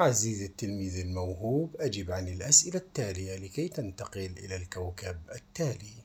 عزيزي التلميذ الموهوب أجب عن الأسئلة التالية لكي تنتقل إلى الكوكب التالي.